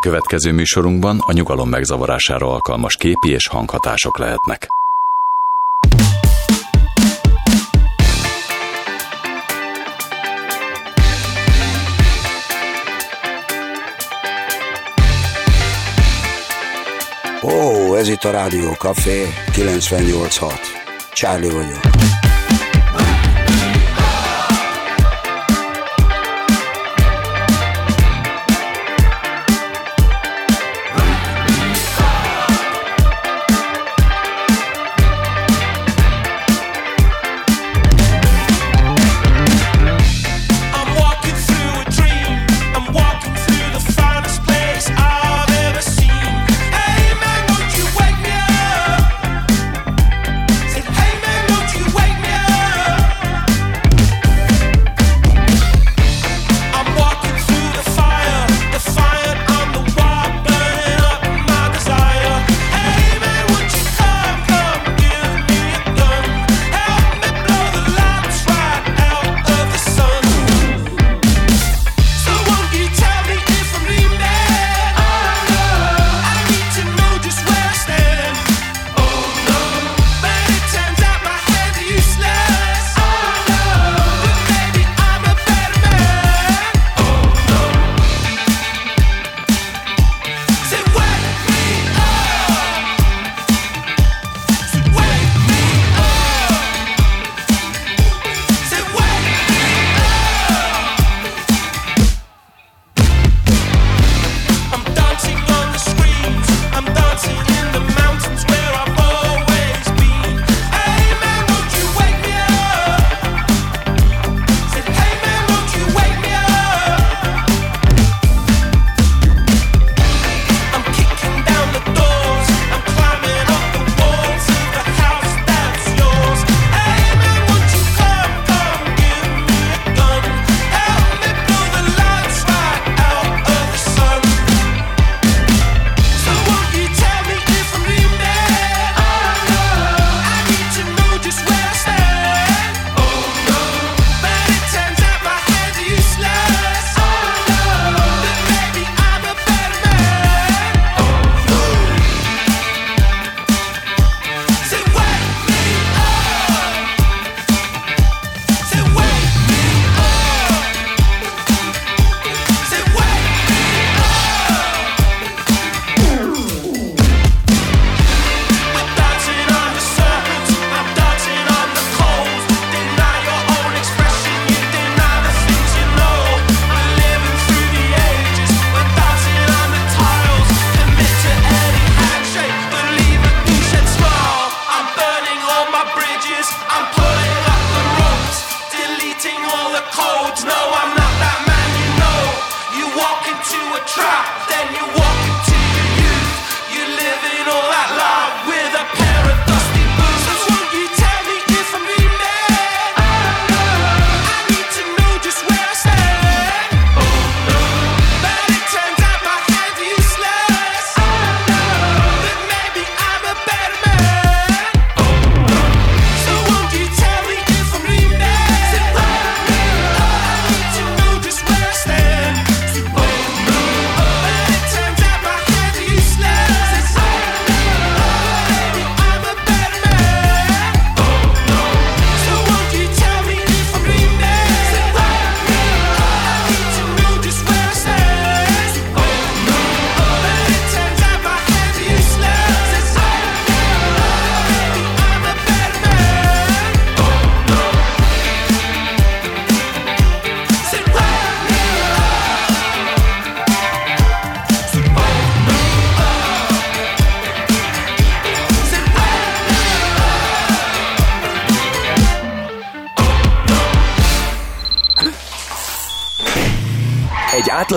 Következő műsorunkban a nyugalom megzavarására alkalmas képi és hanghatások lehetnek. Ó, ez itt a Rádió Café 98.6. Charlie vagyok.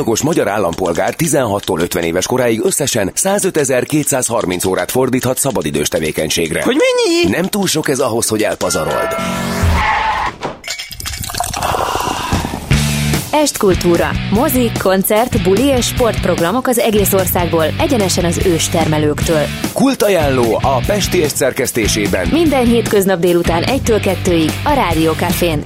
Átlagos magyar állampolgár 16-tól 50 éves koráig összesen 105.230 órát fordíthat szabadidős tevékenységre. Hogy mennyi? Nem túl sok ez ahhoz, hogy elpazarold. Estkultúra. Mozik, koncert, buli és sportprogramok az egész országból, egyenesen az ős termelőktől. Kultajánló a Pesti szerkesztésében. Minden hétköznap délután 1-től 2-ig a Rádiókafén.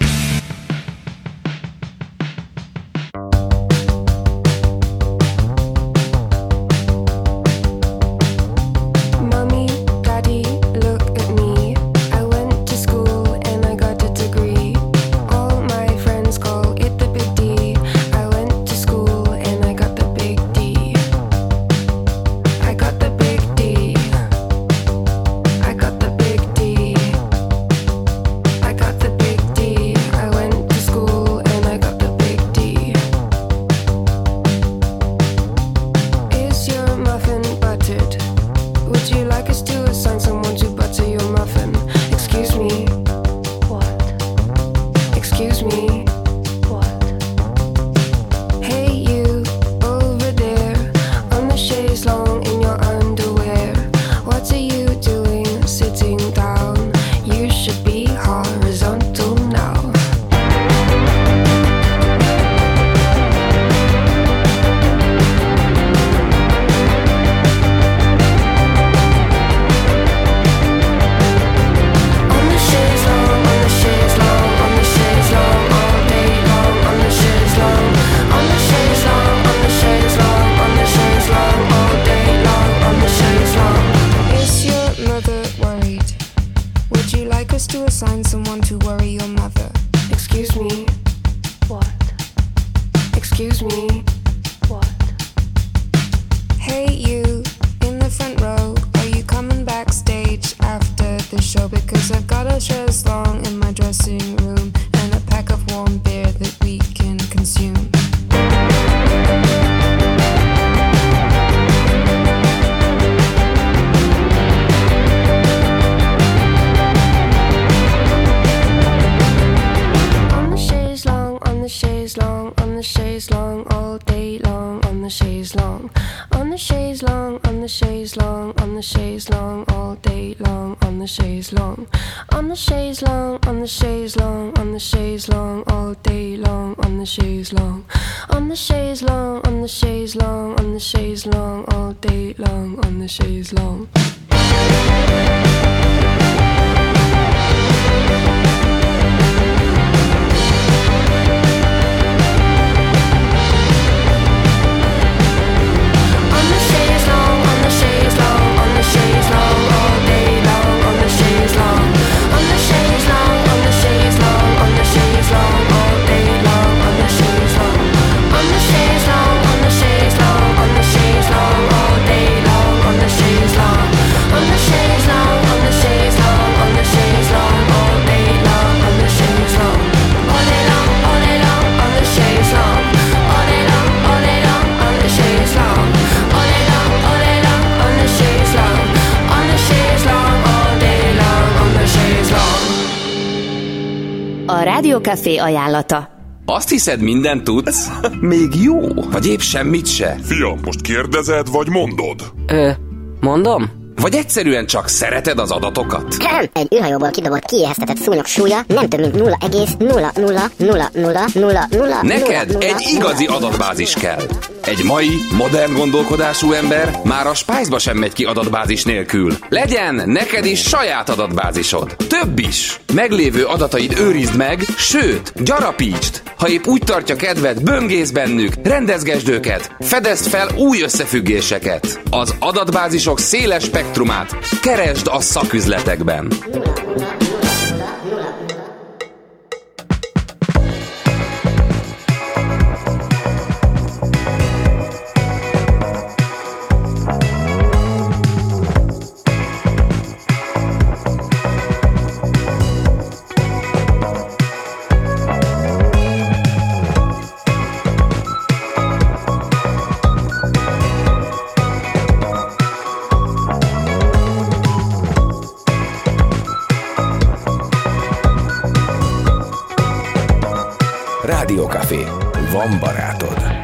Café ajánlata. Azt hiszed, mindent tudsz? Még jó? Vagy épp semmit se? Fiam, most kérdezed, vagy mondod? Ö, mondom? Vagy egyszerűen csak szereted az adatokat? Egy űrhajóból kidobott kiéheztetett szúnyog súlya nem több mint 0,0000000 Neked egy igazi adatbázis kell. Egy mai, modern gondolkodású ember már a spice sem megy ki adatbázis nélkül. Legyen neked is saját adatbázisod. Több is. Meglévő adataid őrizd meg, sőt, gyarapítsd. Ha épp úgy tartja kedved, böngész bennük, rendezgesd őket, fedezd fel új összefüggéseket. Az adatbázisok széles spektrumát keresd a szaküzletekben. Rádiókafé. Van barátod.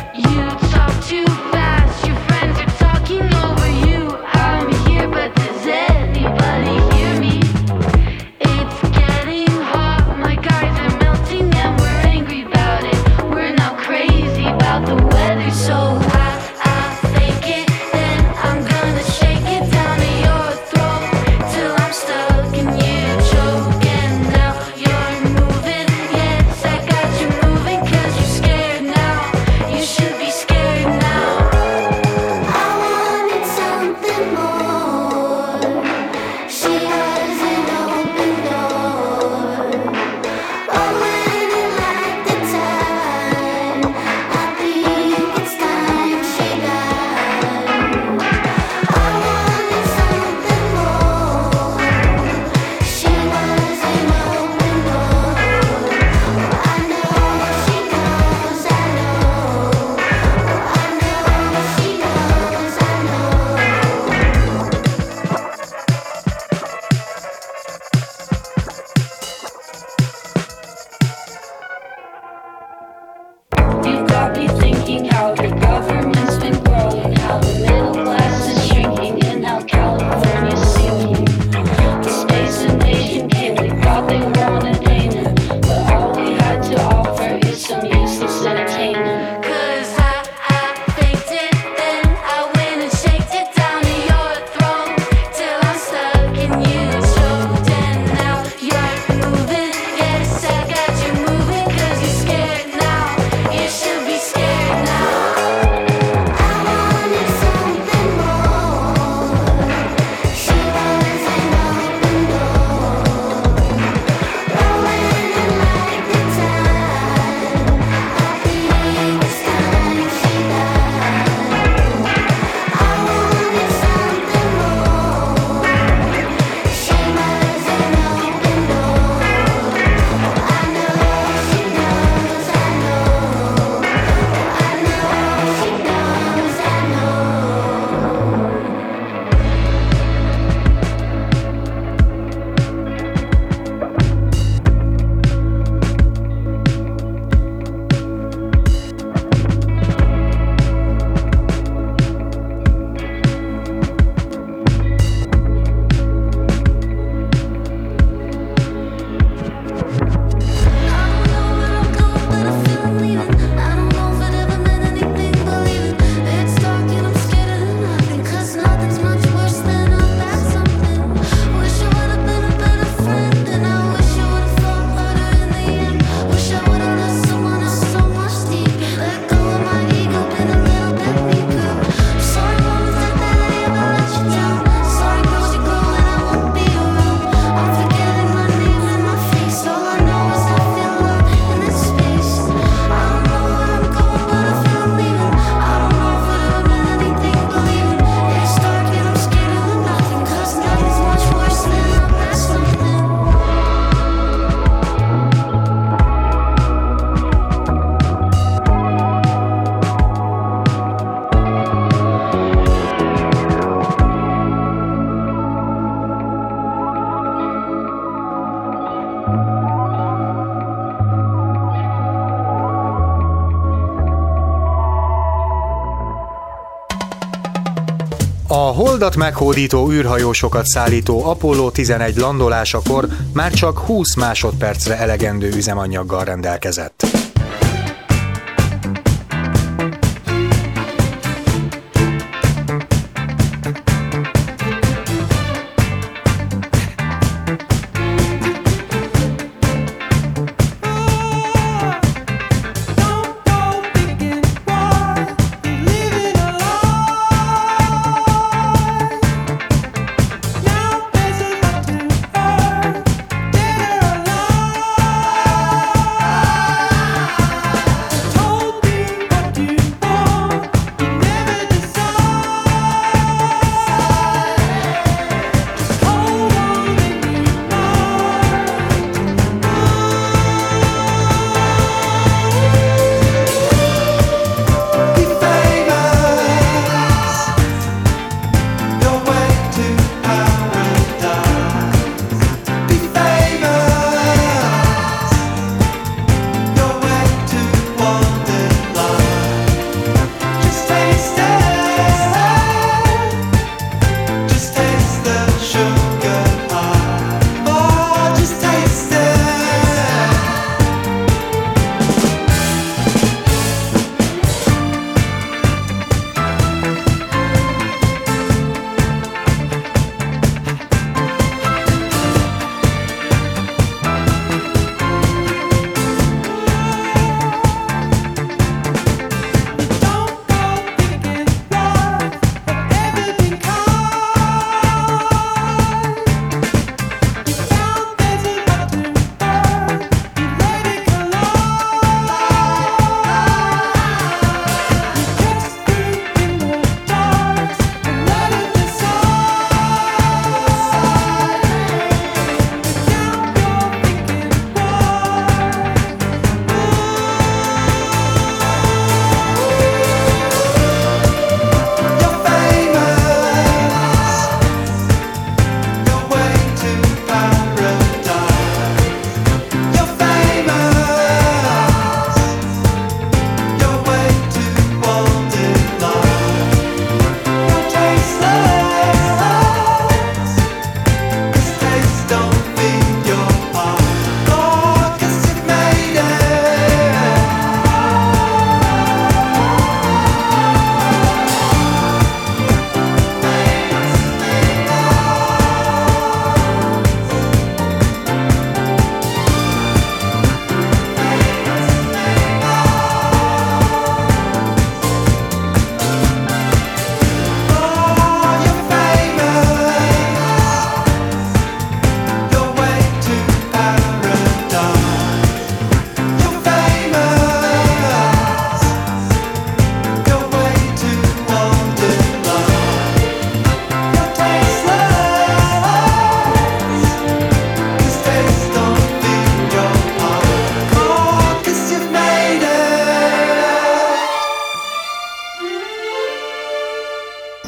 A holdat meghódító űrhajósokat szállító Apollo 11 landolásakor már csak 20 másodpercre elegendő üzemanyaggal rendelkezett.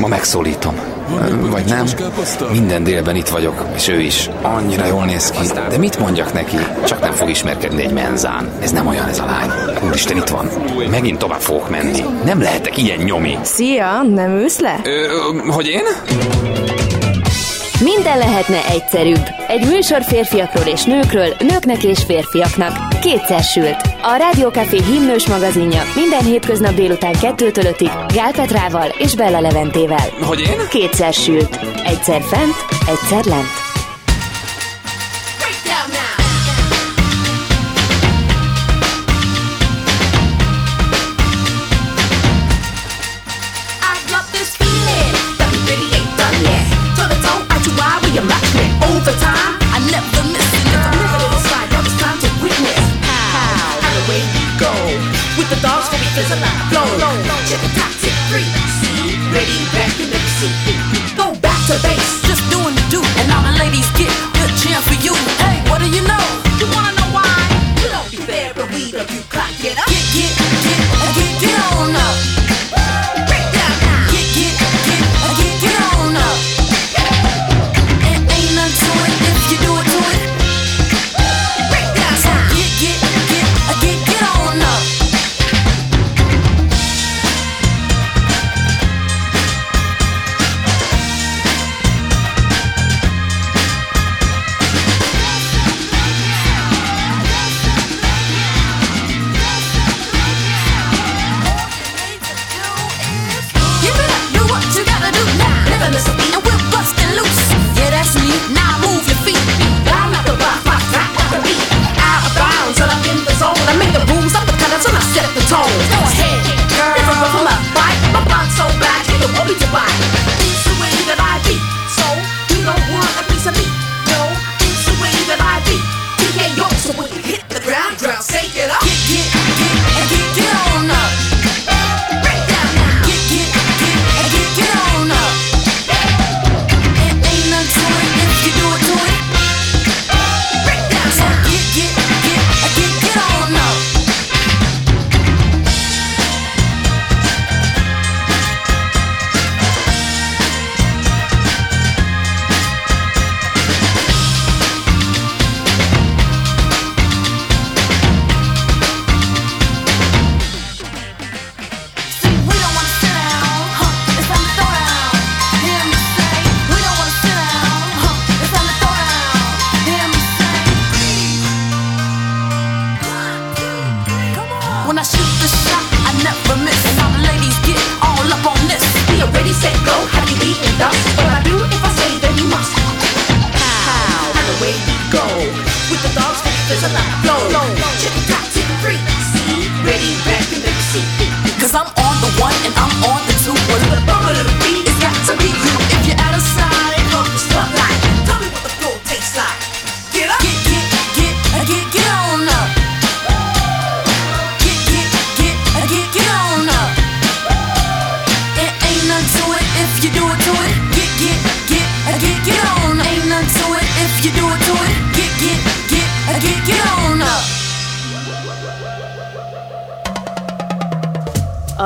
Megszólítom. Vagy nem? Minden délben itt vagyok, és ő is. Annyira jól néz ki. De mit mondjak neki? Csak nem fog ismerkedni egy menzán. Ez nem olyan ez a lány. Úristen, itt van. Megint tovább fogok menni. Nem lehetek ilyen nyomi. Szia, nem ülsz le? Ö, hogy én? Minden lehetne egyszerűbb. Egy műsor férfiakról és nőkről, nőknek és férfiaknak. Kétszer sült. A Rádiókafé himnős magazinja minden hétköznap délután kettőtől ötig Gál Petrával és Bella Leventével. Hogy én? Kétszer sült. Egyszer fent, egyszer lent. is alive.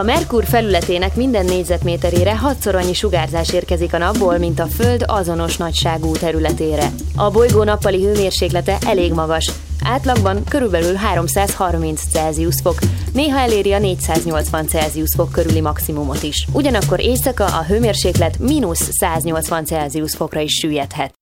Merkur felületének minden négyzetméterére hatszor annyi sugárzás érkezik a napból, mint a Föld azonos nagyságú területére. A bolygó nappali hőmérséklete elég magas, átlagban körülbelül 330 Celsius fok, néha eléri a 480 Celsius fok körüli maximumot is. Ugyanakkor éjszaka a hőmérséklet mínusz 180 Celsius fokra is süllyedhet.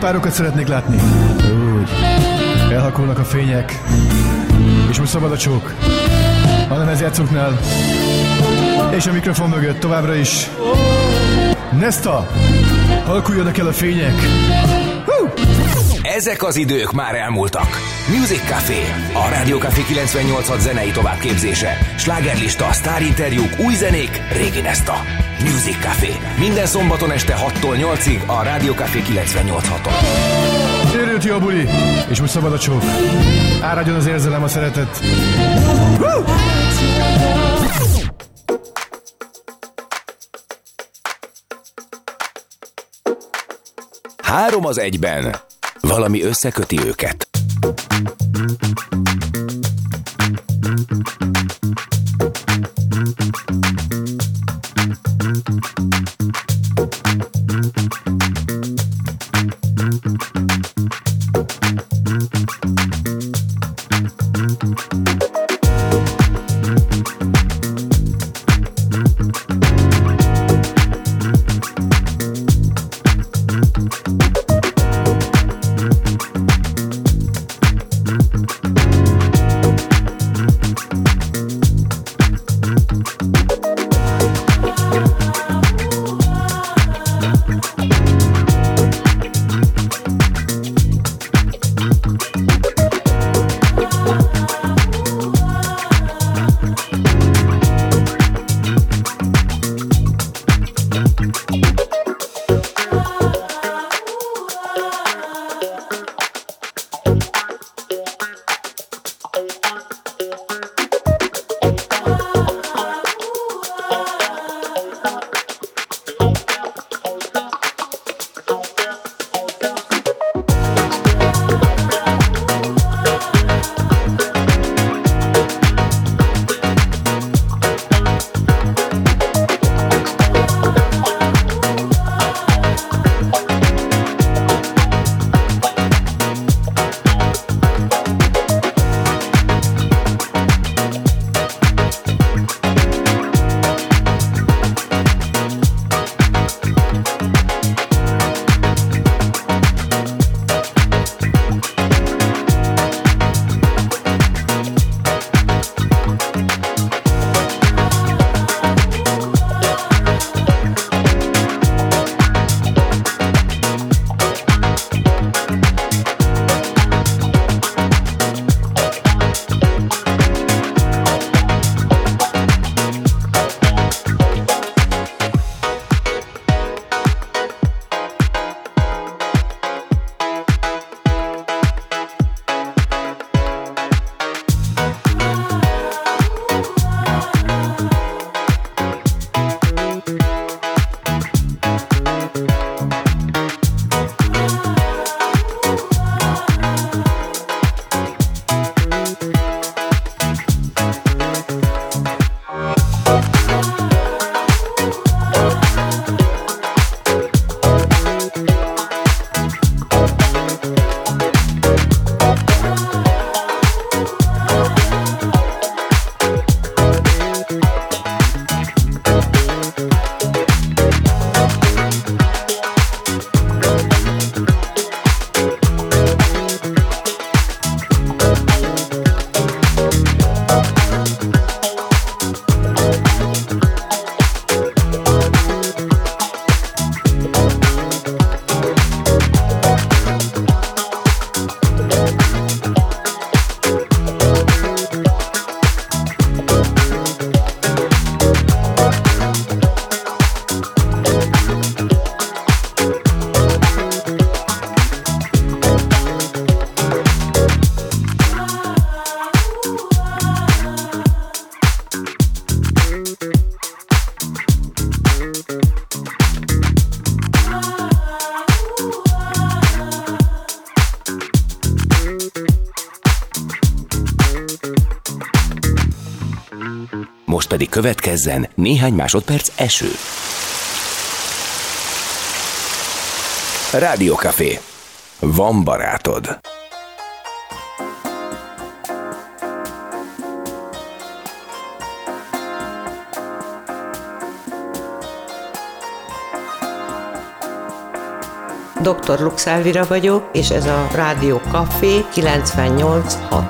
Párokat szeretnék látni. Úgy. Elhakulnak a fények. És most szabad a csók. A lemezjátszóknál. És a mikrofon mögött továbbra is. Nesta! Halkuljanak el a fények! Ezek az idők már elmúltak. Music Café, a Rádió Café 98 zenei továbbképzése. Slágerlista, sztárinterjúk, új zenék, régi Nesta. Music Café. Minden szombaton este 6-tól 8-ig a Rádió Café 98.6-on. Érült jó buli, és most szabad a csók. Áradjon az érzelem, a szeretet. Woo! Három az egyben. Valami összeköti őket. Következzen néhány másodperc eső. Rádiókafé. Van barátod. Dr. Lux Elvira vagyok, és ez a Rádió Café 98.6.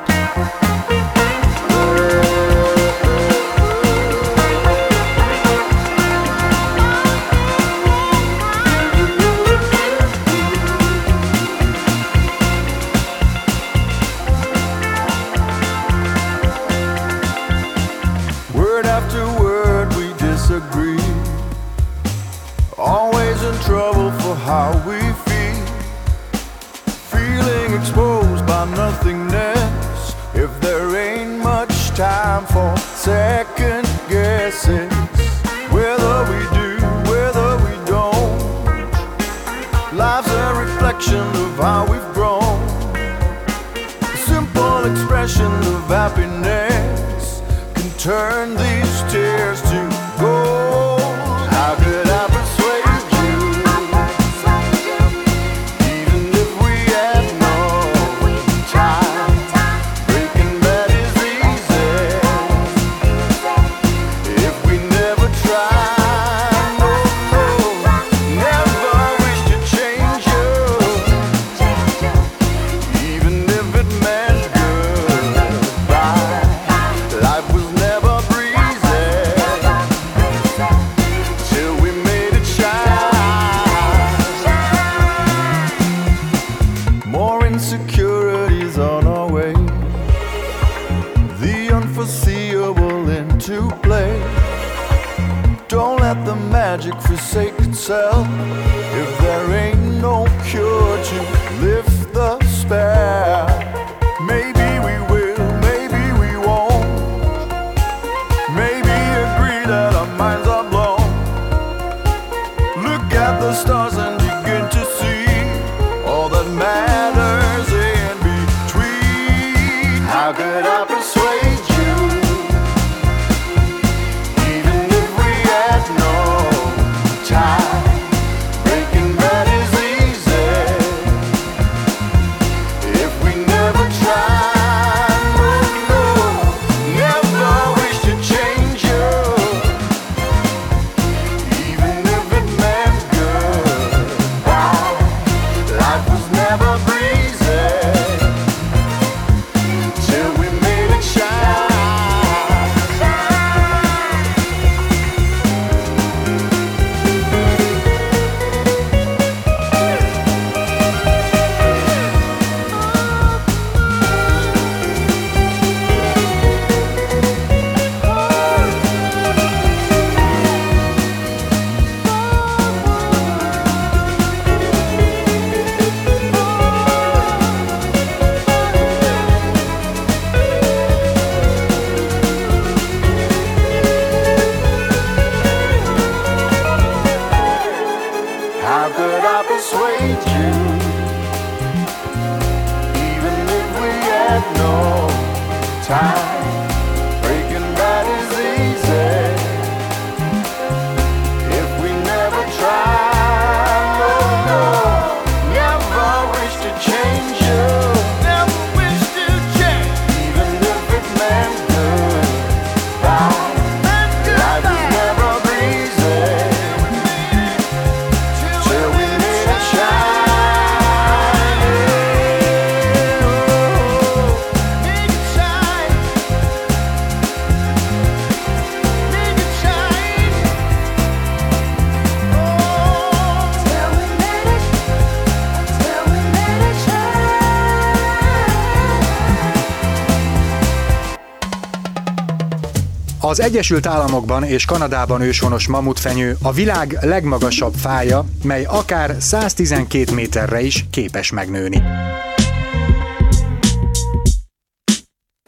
Az Egyesült Államokban és Kanadában őshonos mamutfenyő a világ legmagasabb fája, mely akár 112 méterre is képes megnőni.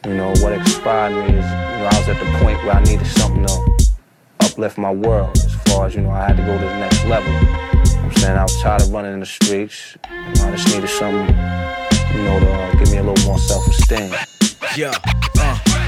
You know, what inspired me is, you know, I was at the point where I needed something to uplift my world as far as, you know, I had to go to the next level. I'm saying I was tired of running in the streets. You know, I just needed something, you know, to uh, give me a little more self-esteem. Yeah.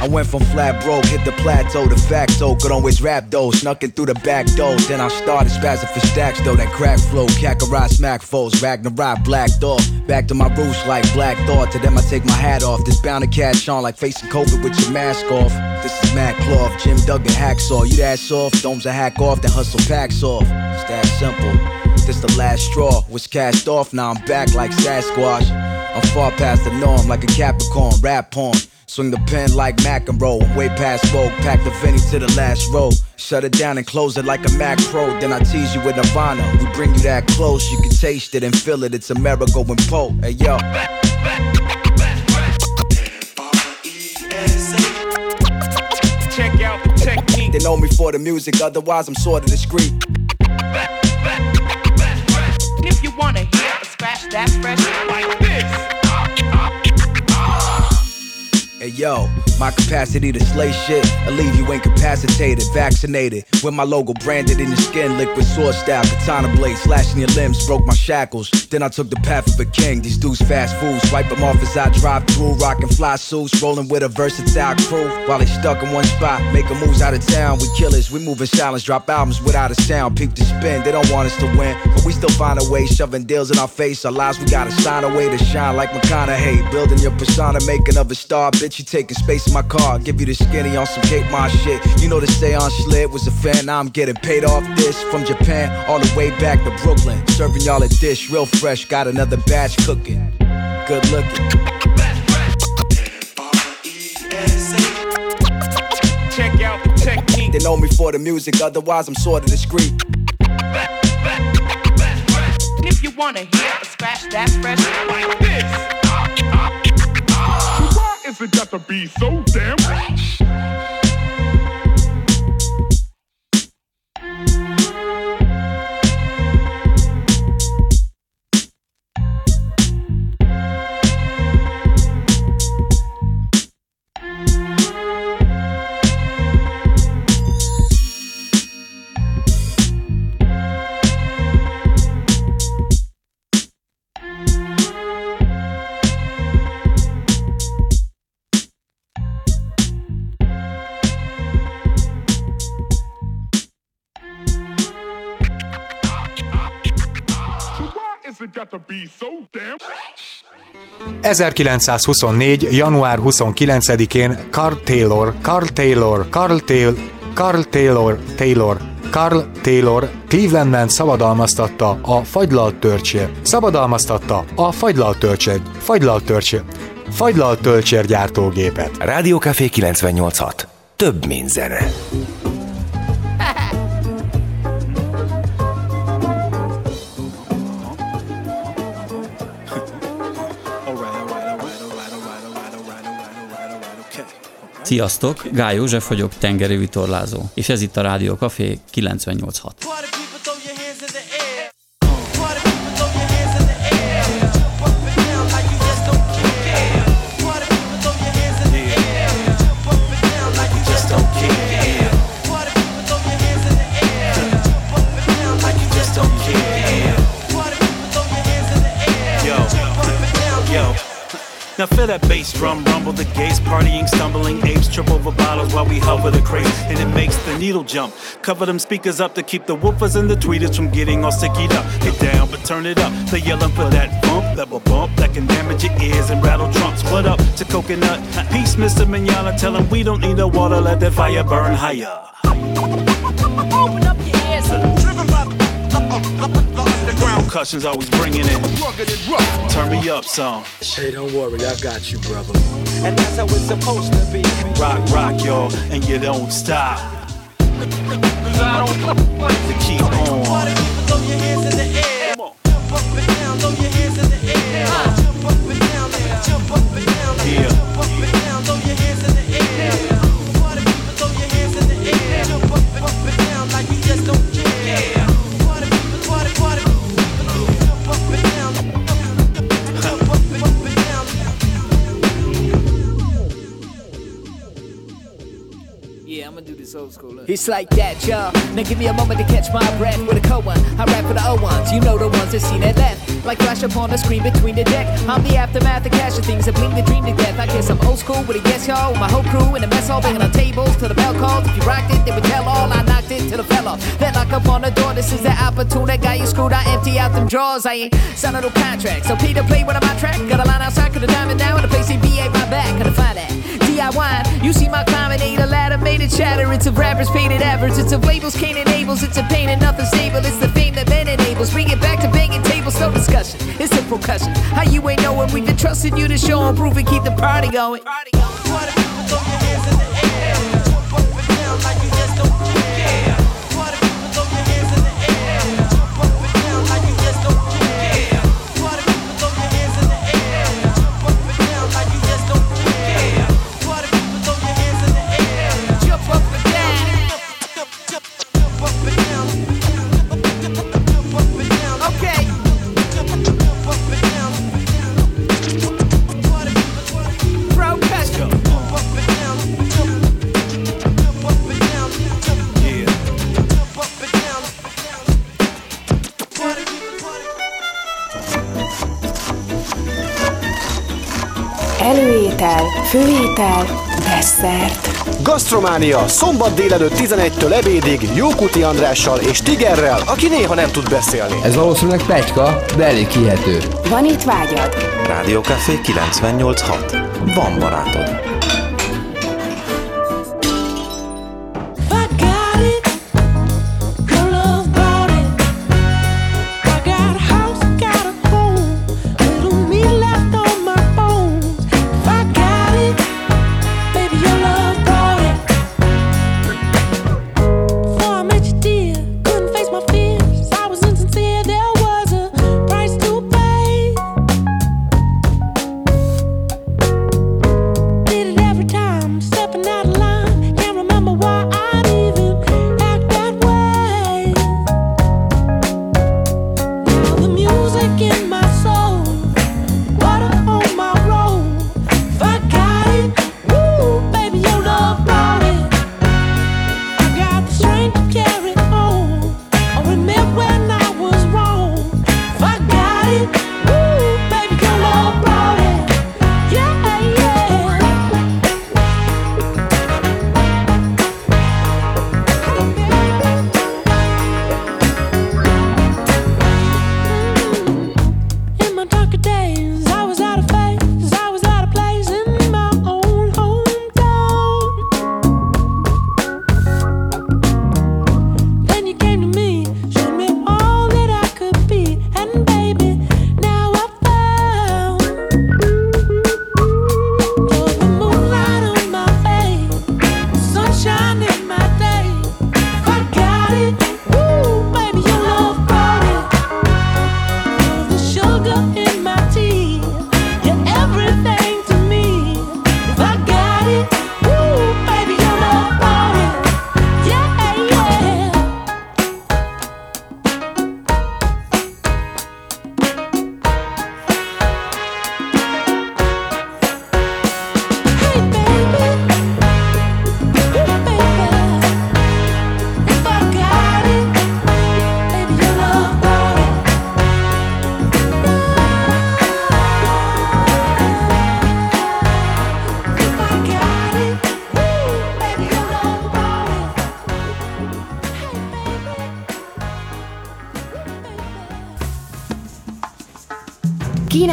I went from flat broke, hit the plateau, de facto. Could always rap though, snuck in through the back door. Then I started spazzing for stacks though. That crack flow, Kakarot smack foes, Ragnarok blacked off. Back to my roots like Black Thought. To them I take my hat off. This bound to catch on like facing COVID with your mask off. This is Matt Cloth, Jim Duggan hacksaw. You that soft, domes a hack off, then hustle packs off. It's that simple. this the last straw. Was cast off, now I'm back like Sasquatch. I'm far past the norm, like a Capricorn, rap porn. Swing the pen like McEnroe, way past vogue. Pack the Vinny to the last row. Shut it down and close it like a Mac Pro. Then I tease you with Nirvana. We bring you that close, you can taste it and feel it. It's a America when Poe. Hey yo. Check out the technique. They know me for the music, otherwise I'm sorta discreet. If you wanna hear a scratch that's fresh like this. Hey yo, my capacity to slay shit, I leave you incapacitated, vaccinated. With my logo branded in your skin, liquid sword style, katana blade, slashing your limbs, broke my shackles. Then I took the path of a king. These dudes fast foods, wipe them off as I drive through, rocking fly suits, rolling with a versatile crew. While they stuck in one spot, making moves out of town. We killers, we move in silence, drop albums without a sound. Peep the spin, they don't want us to win, but we still find a way, shoving deals in our face. Our lives, we gotta sign a way to shine like McConaughey. Building your persona, making of a star, bitch. You taking space in my car, give you the skinny on some cake my shit. You know the on slit was a fan, now I'm getting paid off this from Japan all the way back to Brooklyn. Serving y'all a dish real fresh, got another batch cooking. Good looking. Check out the technique. They know me for the music, otherwise I'm sorta discreet. If you wanna hear a scratch that's fresh like this. It got to be so damn fresh? 1924. január 29-én Carl Taylor, Carl Taylor, Carl Taylor, Carl Taylor, Taylor, Carl Taylor Clevelandben szabadalmaztatta a fagylalt törcsér. Szabadalmaztatta a fagylalt törcsér. Fagylalt törcsér. Fagylalt töltsér gyártógépet. Rádiókafé 986. Több, mint zene. Sziasztok, Gály József vagyok, tengeri vitorlázó, és ez itt a Rádió Café 986. Feel that bass drum rumble, the gays partying, stumbling apes trip over bottles while we hover the crates, and it makes the needle jump. Cover them speakers up to keep the woofers and the tweeters from getting all sickied up. Get down, but turn it up. They yelling for that bump, that will bump that can damage your ears and rattle trunks. What up to coconut? Peace, Mr. Manana. Tell him we don't need no water, let that fire burn higher. Open up your ears. Driven by Underground cushions always bringing it. rugged and rough. Turn me up some. Hey, don't worry, I got you, brother. And that's how it's supposed to be. Rock, rock, y'all, and you don't stop. To keep on. Yeah, I'm gonna do It's like that, y'all. Now give me a moment to catch my breath with a cold one. I rap for the old ones, you know the ones that seen it left. Like flash up on the screen between the deck. I'm the aftermath of cash of things that bling the dream to death. I guess I'm old school with a yes, y'all. My whole crew in the mess hall, banging on tables till the bell calls. If you rocked it, they would tell all. I knocked it till the fell off. Then lock up on the door. This is the opportune. That guy you screwed. I empty out them drawers. I ain't signed no contract. So Peter play one of my track. Got a line outside, could have diamond down. And the place ain't BA my back. Could have find that. I whine. You see my combinate a ladder made of chatter. It's a rapper's painted average. It's a labels can't enables. It's a pain and nothing stable. It's the fame that men enables. Bring it back to banging tables, no discussion. It's a percussion. How you ain't knowing? We've been trusting you to show and prove and keep the party going. Party going. Főétel, desszert. Gasztrománia, szombat délelőtt 11-től ebédig Jókuti Andrással és Tigerrel, aki néha nem tud beszélni. Ez valószínűleg pegyka, de elég hihető. Van itt vágyad? Rádiókafé 98.6. Van barátod.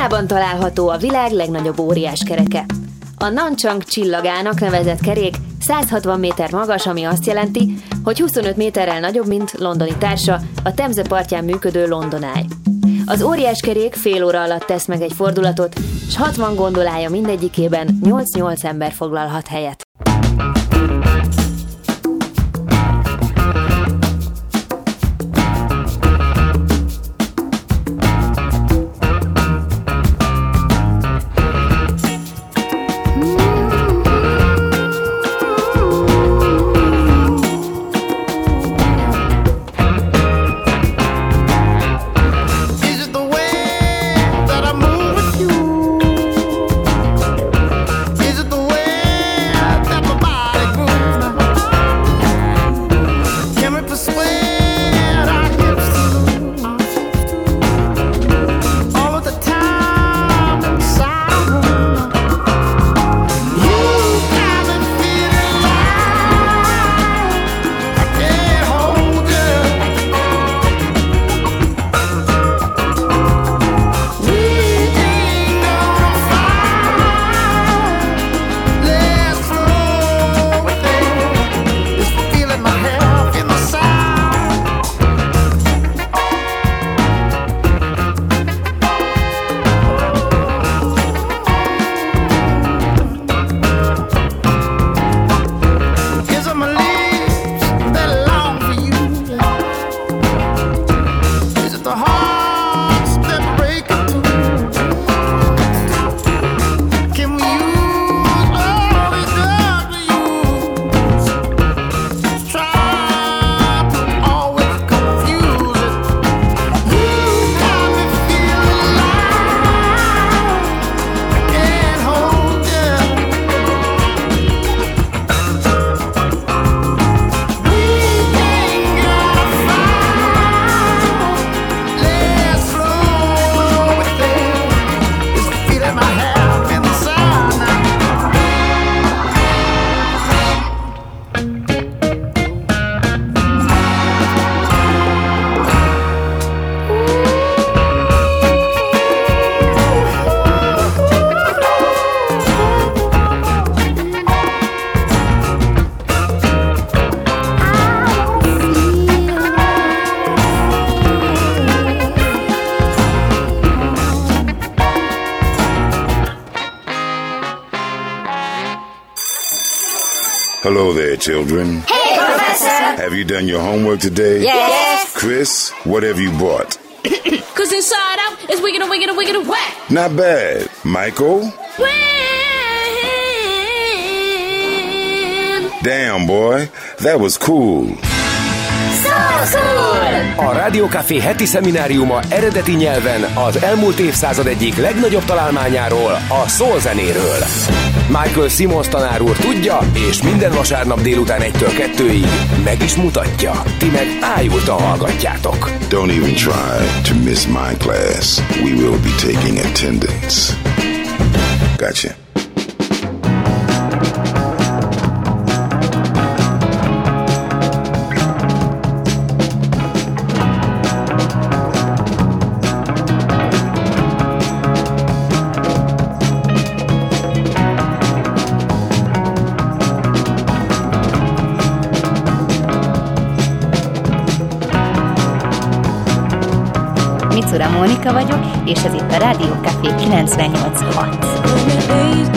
Kínában található a világ legnagyobb óriás kereke. A Nanchang csillagának nevezett kerék 160 méter magas, ami azt jelenti, hogy 25 méterrel nagyobb, mint londoni társa, a Temze partján működő London. Az óriás kerék fél óra alatt tesz meg egy fordulatot, s 60 gondolája mindegyikében 8-8 ember foglalhat helyet. Children. Hey, Professor! Have you done your homework today? Yes. Chris, what have you brought? Cause inside out is wiggin' a wiggin' a wiggin' a whack. Not bad. Michael? Damn, boy. That was cool. A Rádiókafé heti szemináriuma eredeti nyelven az elmúlt évszázad egyik legnagyobb találmányáról, a soul zenéről. Michael Simons tanár úr tudja, és minden vasárnap délután 1-től 2-ig meg is mutatja. Ti meg ájultan hallgatjátok. Don't even try to miss my class. We will be taking attendance. Gotcha. Micura Mónika vagyok, és ez itt a Rádió Café 98.6.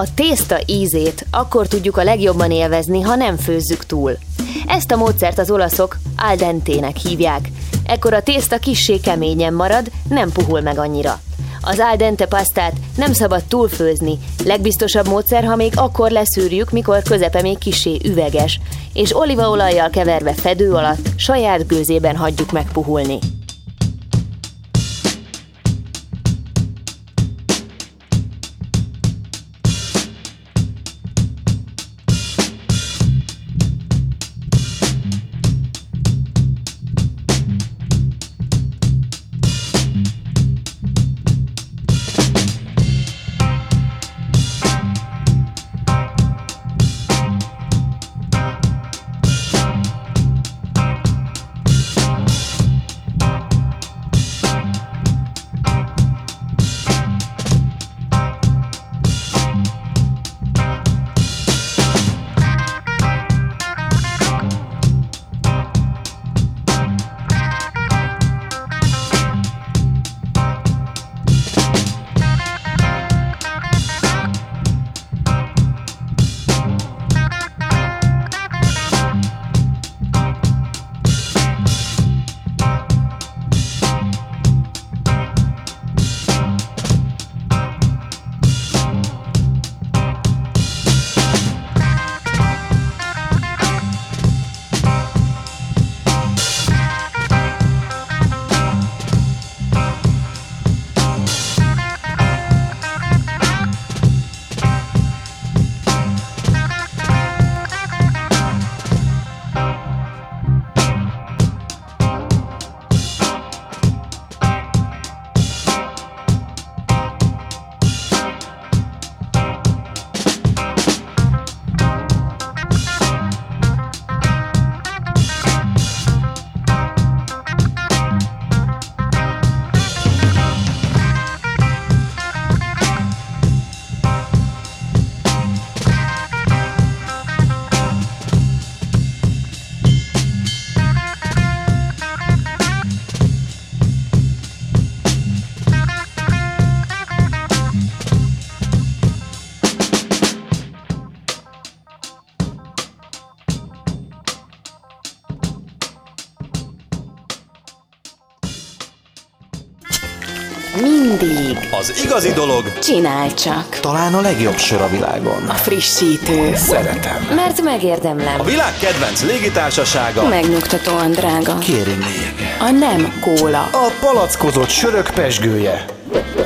A tészta ízét akkor tudjuk a legjobban élvezni, ha nem főzzük túl. Ezt a módszert az olaszok al dentének hívják. Ekkor a tészta kissé keményen marad, nem puhul meg annyira. Az al dente pasztát nem szabad túlfőzni. Legbiztosabb módszer, ha még akkor leszűrjük, mikor közepe még kisé üveges, és olívaolajjal keverve fedő alatt saját gőzében hagyjuk megpuhulni. Igazi dolog. Csinál csak. Talán a legjobb sör a világon. A frissítő. Szeretem. Mert megérdemlem. A világ kedvenc légitársasága. Megnyugtatóan drága. Kérni még. A nem kóla. A palackozott sörök pesgője.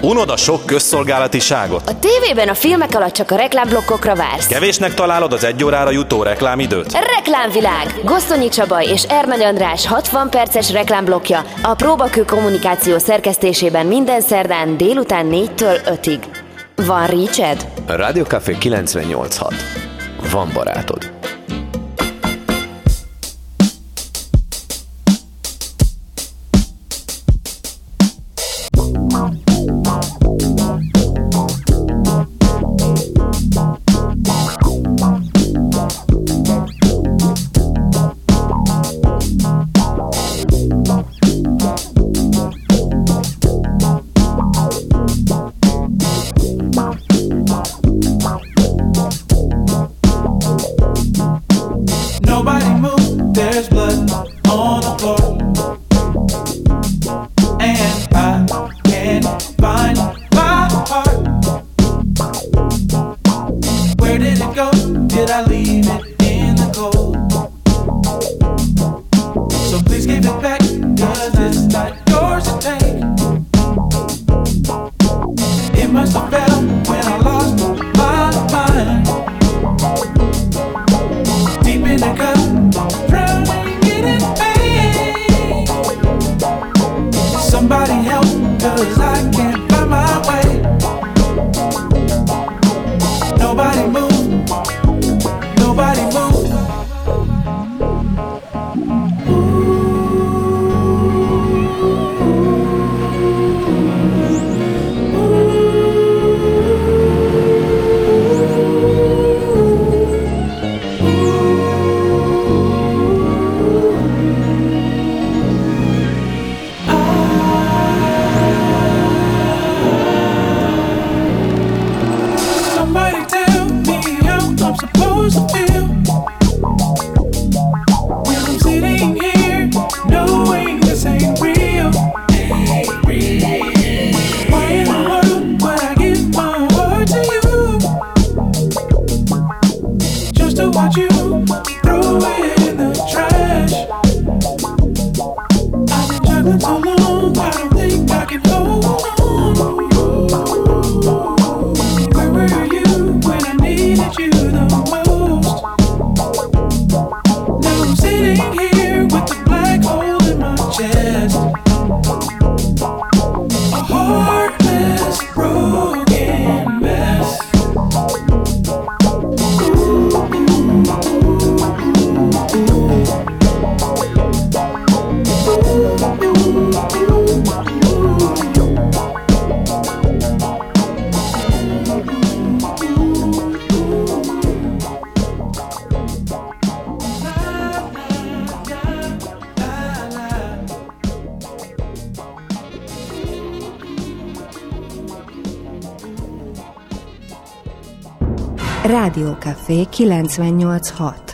Unod a sok közszolgálatiságot? A tévében a filmek alatt csak a reklámblokkokra vársz. Kevésnek találod az egy órára jutó reklámidőt? Reklámvilág! Gosztonyi Csabaj és Ermeny András 60 perces reklámblokja a Próbakő kommunikáció szerkesztésében minden szerdán délután 4-től 5-ig. Van Ricsed? Rádió Café 98.6. Van barátod. Café 986.